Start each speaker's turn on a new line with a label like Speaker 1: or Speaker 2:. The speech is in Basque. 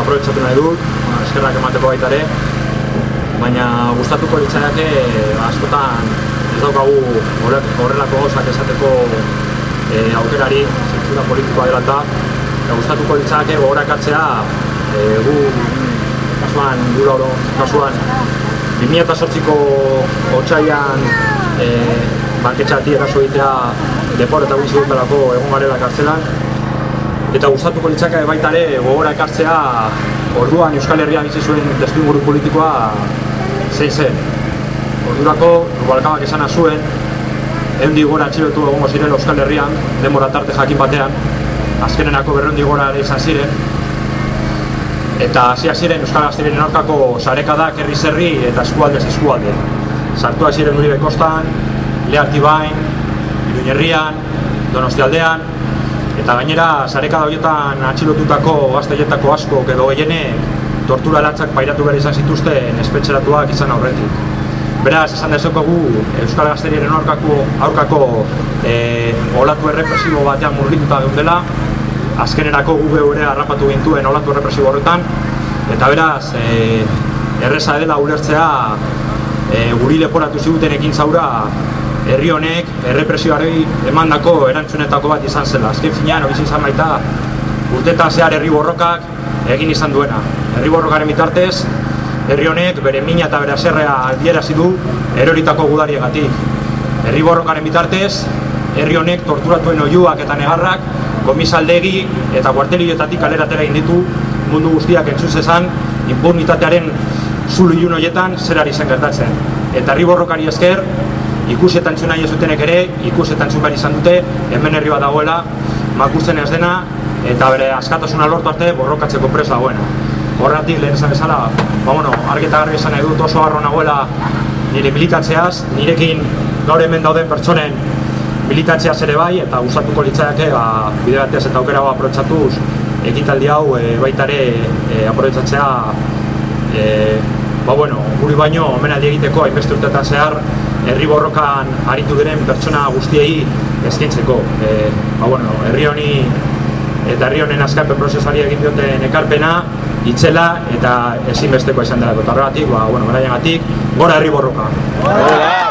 Speaker 1: aprobetsatu nahi dut, eskerrak emateko baita ere, baina gustatuko litzaiake askotan ez daukagu horrelako gauzak esateko e, aukerari, zentzura politikoa dela eta, eta gustatuko litzaiake gogorakatzea e, gu kasuan, gura oro, kasuan 2008ko otxaian e, banketxati eraso egitea depor eta guzti dutelako egon garela kartzelan eta gustatuko litzake baita ere gogora ekartzea orduan Euskal Herrian bizi zuen testuinguru politikoa zein zen. Ordurako Rubalkabak esana zuen eundi gora atxilotu egongo ziren Euskal Herrian, denbora tarte jakin batean, azkenenako berreundi gora ere izan ziren, eta hasia ziren Euskal Gazteriren aurkako sarekadak herri zerri eta eskualdez eskualde. Sartua ziren Uribe Kostan, Leartibain, Iruñerrian, Donostialdean, eta gainera sarekada horietan atxilotutako gazteietako asko edo gehienek tortura latzak pairatu behar izan zituzten espetxeratuak izan aurretik. Beraz, esan dezokogu Euskal Gazteriaren aurkako, aurkako e, olatu errepresibo batean murgituta geundela, azkenerako gu geure harrapatu gintuen olatu errepresibo horretan, eta beraz, e, erreza dela ulertzea e, guri leporatu ziguten ekin zaura herri honek errepresioari emandako erantzunetako bat izan zela. Azken finean, hori izan baita, urtetan zehar herri borrokak egin izan duena. Herri borrokaren bitartez, herri honek bere mina eta bere aserrea aldierazi du eroritako gudariagatik. Herri borrokaren bitartez, herri honek torturatuen oiuak eta negarrak komisaldegi eta kuartelioetatik kaleratera egin ditu mundu guztiak entzun zezan impunitatearen zulu ilun horietan zer ari zen gertatzen. Eta herri borrokari esker, ikus eta entzun nahi ez dutenek ere, ikus eta entzun behar izan dute, hemen herri bat dagoela, makusten ez dena, eta bere askatasuna lortu arte borrokatzeko prest dagoena. Horregatik lehen esan bezala, ba, bueno, argi eta garbi esan nahi dut oso harro nagoela nire militatzeaz, nirekin gaur hemen dauden pertsonen militatzeaz ere bai, eta gustatuko litzaiake ba, bide batez eta aukera hau aprobetxatuz ekitaldi hau e, baita ere e, aprobetxatzea e, ba, bueno, guri baino omenaldi egiteko hainbeste urtetan zehar herri borrokan aritu diren pertsona guztiei eskaintzeko. E, ba, bueno, herri honi eta herri honen azkarpen prozesuari egin dioten ekarpena, itzela eta ezinbestekoa izan dela. Eta horregatik, ba, bueno, beraiengatik, gora herri borroka.